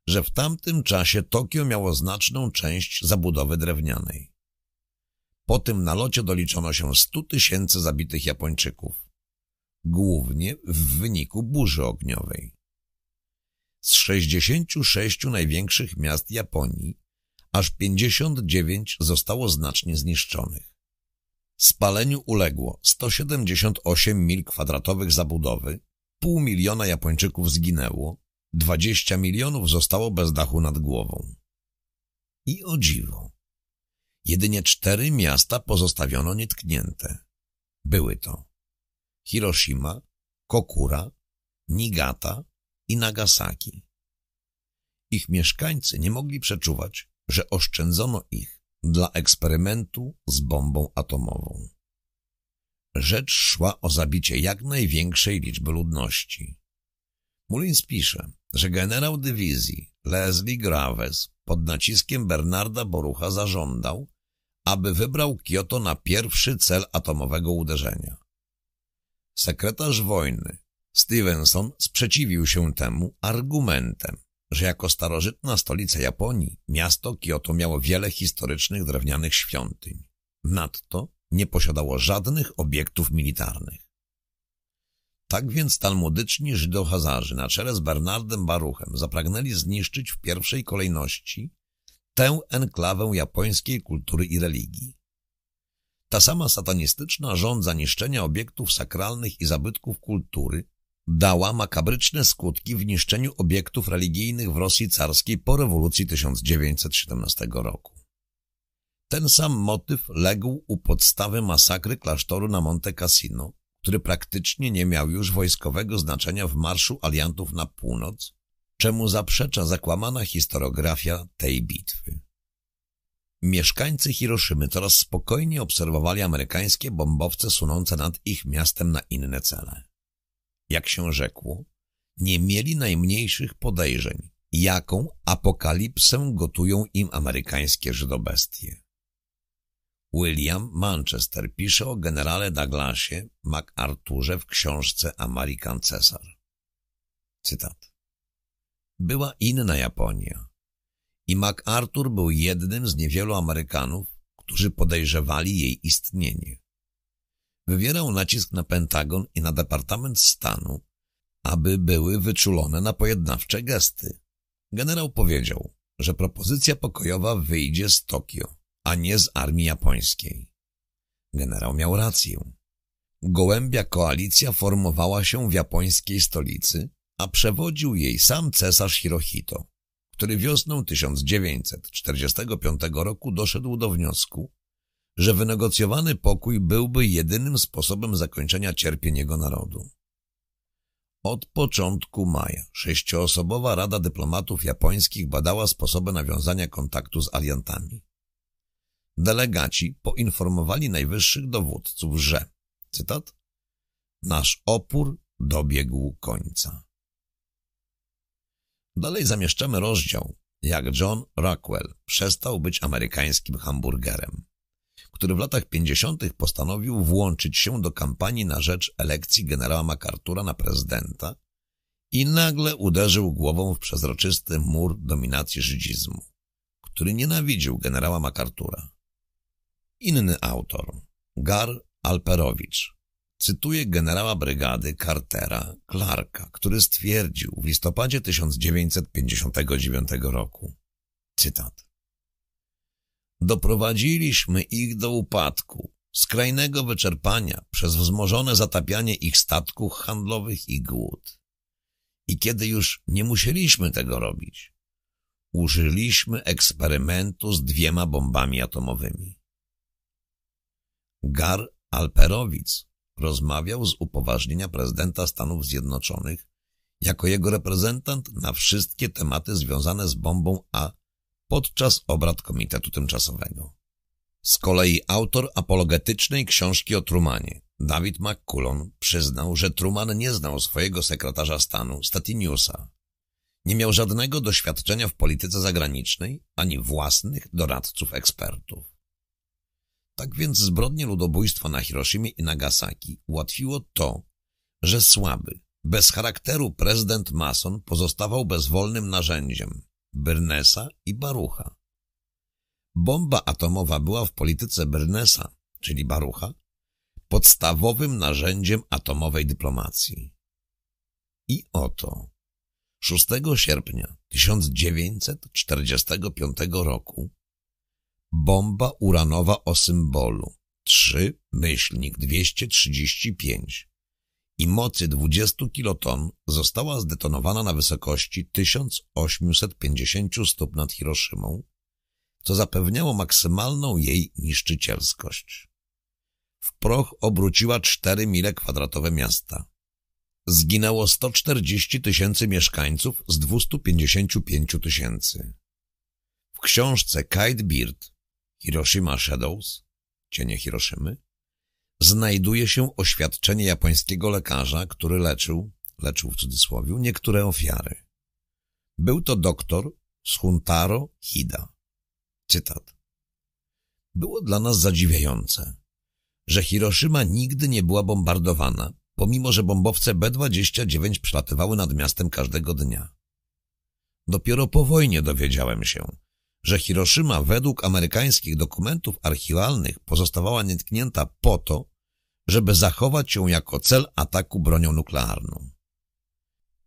że w tamtym czasie Tokio miało znaczną część zabudowy drewnianej. Po tym nalocie doliczono się 100 tysięcy zabitych Japończyków, głównie w wyniku burzy ogniowej. Z 66 największych miast Japonii aż 59 zostało znacznie zniszczonych. Spaleniu uległo 178 mil kwadratowych zabudowy, pół miliona Japończyków zginęło, 20 milionów zostało bez dachu nad głową. I o dziwo, jedynie cztery miasta pozostawiono nietknięte. Były to Hiroshima, Kokura, Niigata i Nagasaki. Ich mieszkańcy nie mogli przeczuwać, że oszczędzono ich dla eksperymentu z bombą atomową. Rzecz szła o zabicie jak największej liczby ludności. Mullins pisze, że generał dywizji Leslie Graves pod naciskiem Bernarda Borucha zażądał, aby wybrał Kyoto na pierwszy cel atomowego uderzenia. Sekretarz wojny Stevenson sprzeciwił się temu argumentem, że jako starożytna stolica Japonii miasto Kyoto miało wiele historycznych drewnianych świątyń. Nadto nie posiadało żadnych obiektów militarnych. Tak więc talmudyczni Żydohazarzy na czele z Bernardem Baruchem zapragnęli zniszczyć w pierwszej kolejności tę enklawę japońskiej kultury i religii. Ta sama satanistyczna żądza niszczenia obiektów sakralnych i zabytków kultury dała makabryczne skutki w niszczeniu obiektów religijnych w Rosji carskiej po rewolucji 1917 roku. Ten sam motyw legł u podstawy masakry klasztoru na Monte Cassino, który praktycznie nie miał już wojskowego znaczenia w marszu aliantów na północ, czemu zaprzecza zakłamana historiografia tej bitwy. Mieszkańcy Hiroszymy coraz spokojniej obserwowali amerykańskie bombowce sunące nad ich miastem na inne cele jak się rzekło, nie mieli najmniejszych podejrzeń, jaką apokalipsę gotują im amerykańskie żydobestie. William Manchester pisze o generale Douglasie MacArthurze w książce American Cesar. Cytat. Była inna Japonia i MacArthur był jednym z niewielu Amerykanów, którzy podejrzewali jej istnienie wywierał nacisk na Pentagon i na Departament Stanu, aby były wyczulone na pojednawcze gesty. Generał powiedział, że propozycja pokojowa wyjdzie z Tokio, a nie z armii japońskiej. Generał miał rację. Gołębia koalicja formowała się w japońskiej stolicy, a przewodził jej sam cesarz Hirohito, który wiosną 1945 roku doszedł do wniosku, że wynegocjowany pokój byłby jedynym sposobem zakończenia cierpień jego narodu. Od początku maja sześcioosobowa Rada Dyplomatów Japońskich badała sposoby nawiązania kontaktu z aliantami. Delegaci poinformowali najwyższych dowódców, że, cytat, nasz opór dobiegł końca. Dalej zamieszczamy rozdział, jak John Rockwell przestał być amerykańskim hamburgerem który w latach 50. postanowił włączyć się do kampanii na rzecz elekcji generała MacArthur'a na prezydenta i nagle uderzył głową w przezroczysty mur dominacji żydzizmu, który nienawidził generała MacArthur'a. Inny autor, Gar Alperowicz, cytuję generała brygady Cartera Clarka, który stwierdził w listopadzie 1959 roku, cytat, Doprowadziliśmy ich do upadku, skrajnego wyczerpania przez wzmożone zatapianie ich statków handlowych i głód. I kiedy już nie musieliśmy tego robić, użyliśmy eksperymentu z dwiema bombami atomowymi. Gar Alperowic rozmawiał z upoważnienia prezydenta Stanów Zjednoczonych jako jego reprezentant na wszystkie tematy związane z bombą A podczas obrad Komitetu Tymczasowego. Z kolei autor apologetycznej książki o Trumanie, David McCullon, przyznał, że Truman nie znał swojego sekretarza stanu, Statiniusa. Nie miał żadnego doświadczenia w polityce zagranicznej, ani własnych doradców ekspertów. Tak więc zbrodnie ludobójstwa na Hiroshimie i Nagasaki ułatwiło to, że słaby, bez charakteru prezydent Mason pozostawał bezwolnym narzędziem Byrnesa i Barucha. Bomba atomowa była w polityce Byrnesa, czyli Barucha, podstawowym narzędziem atomowej dyplomacji. I oto 6 sierpnia 1945 roku bomba uranowa o symbolu 3 myślnik 235 i mocy 20 kiloton została zdetonowana na wysokości 1850 stóp nad Hiroszymą, co zapewniało maksymalną jej niszczycielskość. W proch obróciła 4 mile kwadratowe miasta. Zginęło 140 tysięcy mieszkańców z 255 tysięcy. W książce Kite Beard Hiroshima Shadows, cienie Hiroszymy, znajduje się oświadczenie japońskiego lekarza, który leczył, leczył w cudzysłowie, niektóre ofiary. Był to doktor Shuntaro Hida. Cytat. Było dla nas zadziwiające, że Hiroshima nigdy nie była bombardowana, pomimo że bombowce B-29 przelatywały nad miastem każdego dnia. Dopiero po wojnie dowiedziałem się, że Hiroshima według amerykańskich dokumentów archiwalnych pozostawała nietknięta po to, żeby zachować ją jako cel ataku bronią nuklearną.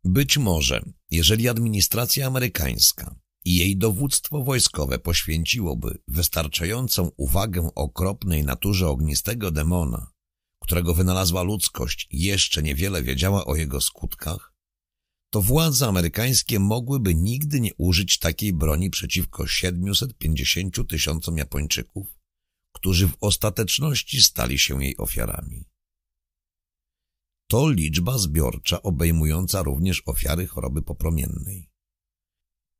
Być może, jeżeli administracja amerykańska i jej dowództwo wojskowe poświęciłoby wystarczającą uwagę okropnej naturze ognistego demona, którego wynalazła ludzkość jeszcze niewiele wiedziała o jego skutkach, to władze amerykańskie mogłyby nigdy nie użyć takiej broni przeciwko 750 tysiącom Japończyków, którzy w ostateczności stali się jej ofiarami. To liczba zbiorcza obejmująca również ofiary choroby popromiennej.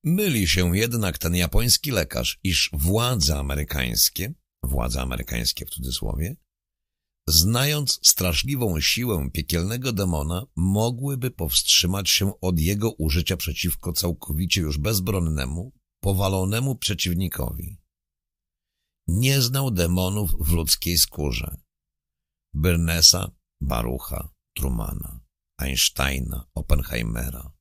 Myli się jednak ten japoński lekarz, iż władze amerykańskie, władze amerykańskie w cudzysłowie, znając straszliwą siłę piekielnego demona, mogłyby powstrzymać się od jego użycia przeciwko całkowicie już bezbronnemu, powalonemu przeciwnikowi. Nie znał demonów w ludzkiej skórze. Byrnesa, Barucha, Trumana, Einsteina, Oppenheimera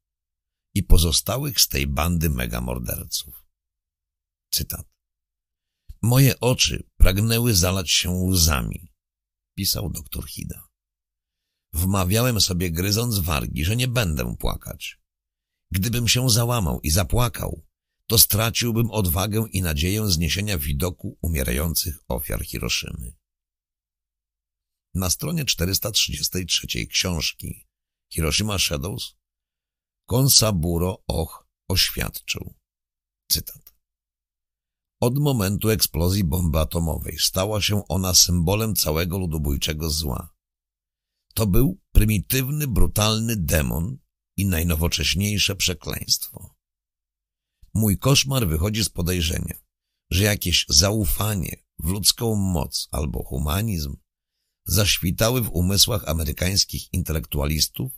i pozostałych z tej bandy megamorderców. Cytat. Moje oczy pragnęły zalać się łzami, pisał doktor Hida. Wmawiałem sobie gryząc wargi, że nie będę płakać. Gdybym się załamał i zapłakał, to straciłbym odwagę i nadzieję zniesienia widoku umierających ofiar Hiroszymy. Na stronie 433 książki Hiroshima Shadows Konsaburo Och oświadczył, cytat, Od momentu eksplozji bomby atomowej stała się ona symbolem całego ludobójczego zła. To był prymitywny, brutalny demon i najnowocześniejsze przekleństwo. Mój koszmar wychodzi z podejrzenia, że jakieś zaufanie w ludzką moc albo humanizm zaświtały w umysłach amerykańskich intelektualistów,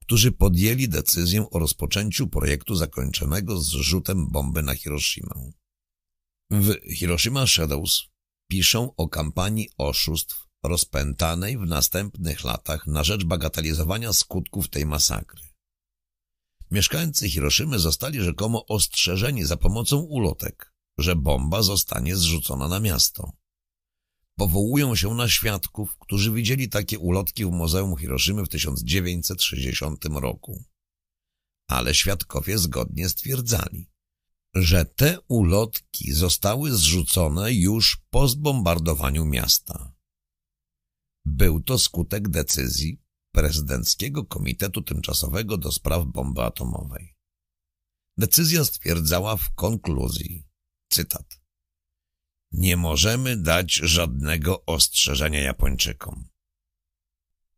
którzy podjęli decyzję o rozpoczęciu projektu zakończonego zrzutem bomby na Hiroshimę. W Hiroshima Shadows piszą o kampanii oszustw rozpętanej w następnych latach na rzecz bagatelizowania skutków tej masakry. Mieszkańcy Hiroszymy zostali rzekomo ostrzeżeni za pomocą ulotek, że bomba zostanie zrzucona na miasto. powołują się na świadków, którzy widzieli takie ulotki w Muzeum Hiroszymy w 1960 roku. Ale świadkowie zgodnie stwierdzali, że te ulotki zostały zrzucone już po zbombardowaniu miasta. Był to skutek decyzji Prezydenckiego Komitetu Tymczasowego do Spraw Bomby Atomowej. Decyzja stwierdzała w konkluzji, cytat, nie możemy dać żadnego ostrzeżenia Japończykom.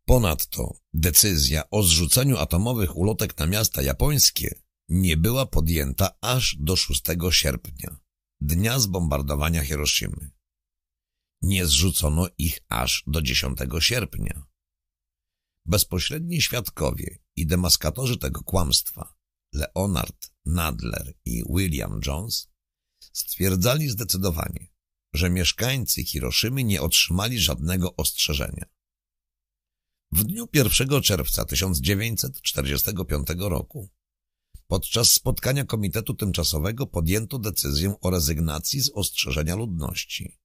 Ponadto decyzja o zrzuceniu atomowych ulotek na miasta japońskie nie była podjęta aż do 6 sierpnia, dnia zbombardowania Hiroshimy. Nie zrzucono ich aż do 10 sierpnia. Bezpośredni świadkowie i demaskatorzy tego kłamstwa, Leonard Nadler i William Jones, stwierdzali zdecydowanie, że mieszkańcy Hiroszymy nie otrzymali żadnego ostrzeżenia. W dniu 1 czerwca 1945 roku podczas spotkania Komitetu Tymczasowego podjęto decyzję o rezygnacji z ostrzeżenia ludności.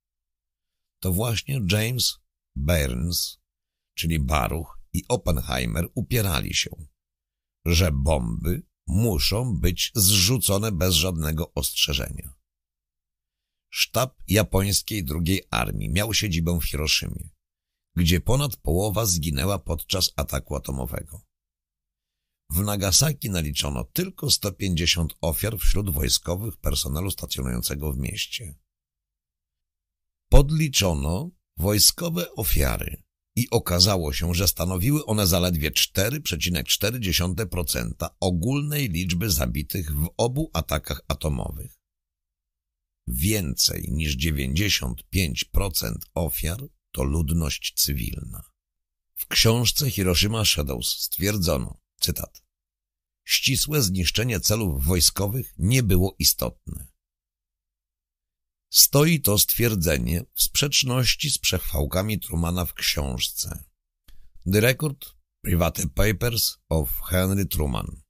To właśnie James Burns, czyli Baruch i Oppenheimer upierali się, że bomby muszą być zrzucone bez żadnego ostrzeżenia. Sztab japońskiej drugiej armii miał siedzibę w Hiroszymie, gdzie ponad połowa zginęła podczas ataku atomowego. W Nagasaki naliczono tylko 150 ofiar wśród wojskowych personelu stacjonującego w mieście. Podliczono wojskowe ofiary i okazało się, że stanowiły one zaledwie 4,4% ogólnej liczby zabitych w obu atakach atomowych. Więcej niż 95% ofiar to ludność cywilna. W książce Hiroshima Shadows stwierdzono, cytat, ścisłe zniszczenie celów wojskowych nie było istotne. Stoi to stwierdzenie w sprzeczności z przechwałkami Trumana w książce The Record Private Papers of Henry Truman.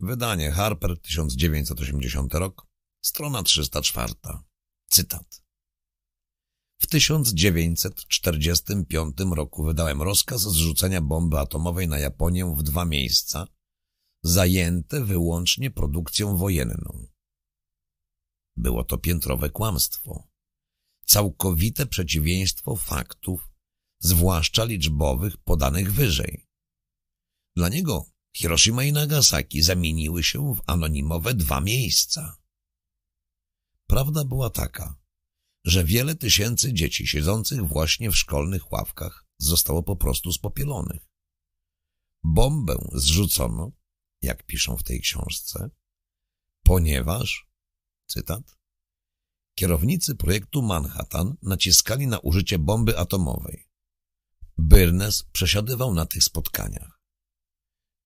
Wydanie Harper 1980 rok, strona 304. Cytat. W 1945 roku wydałem rozkaz zrzucenia bomby atomowej na Japonię w dwa miejsca, zajęte wyłącznie produkcją wojenną. Było to piętrowe kłamstwo. Całkowite przeciwieństwo faktów, zwłaszcza liczbowych podanych wyżej. Dla niego Hiroshima i Nagasaki zamieniły się w anonimowe dwa miejsca. Prawda była taka, że wiele tysięcy dzieci siedzących właśnie w szkolnych ławkach zostało po prostu spopielonych. Bombę zrzucono, jak piszą w tej książce, ponieważ Cytat. Kierownicy projektu Manhattan naciskali na użycie bomby atomowej. Byrnes przesiadywał na tych spotkaniach.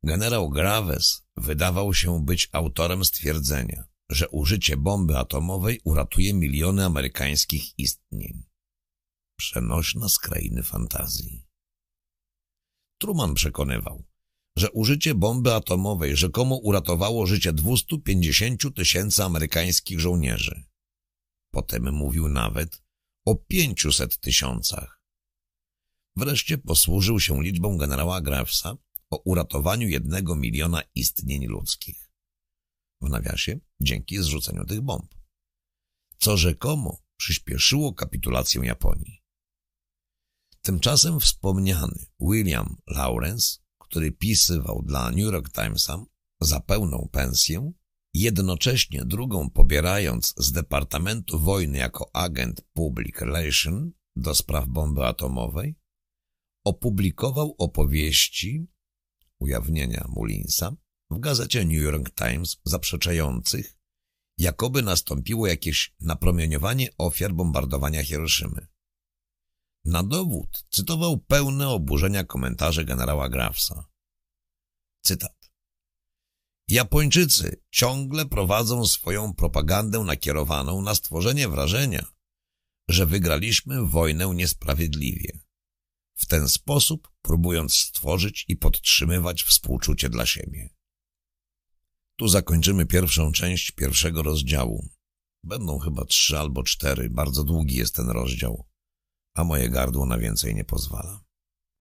Generał Graves wydawał się być autorem stwierdzenia, że użycie bomby atomowej uratuje miliony amerykańskich istnień. Przenośna z krainy fantazji. Truman przekonywał, że użycie bomby atomowej rzekomo uratowało życie 250 tysięcy amerykańskich żołnierzy. Potem mówił nawet o 500 tysiącach. Wreszcie posłużył się liczbą generała Grafsa o uratowaniu jednego miliona istnień ludzkich. W nawiasie dzięki zrzuceniu tych bomb. Co rzekomo przyspieszyło kapitulację Japonii. Tymczasem wspomniany William Lawrence który pisywał dla New York Timesa za pełną pensję, jednocześnie drugą pobierając z Departamentu Wojny jako agent Public Relation do spraw bomby atomowej, opublikował opowieści, ujawnienia Mullinsa, w gazecie New York Times zaprzeczających, jakoby nastąpiło jakieś napromieniowanie ofiar bombardowania Hiroszymy. Na dowód cytował pełne oburzenia komentarze generała Grafsa. Cytat. Japończycy ciągle prowadzą swoją propagandę nakierowaną na stworzenie wrażenia, że wygraliśmy wojnę niesprawiedliwie. W ten sposób próbując stworzyć i podtrzymywać współczucie dla siebie. Tu zakończymy pierwszą część pierwszego rozdziału. Będą chyba trzy albo cztery, bardzo długi jest ten rozdział a moje gardło na więcej nie pozwala.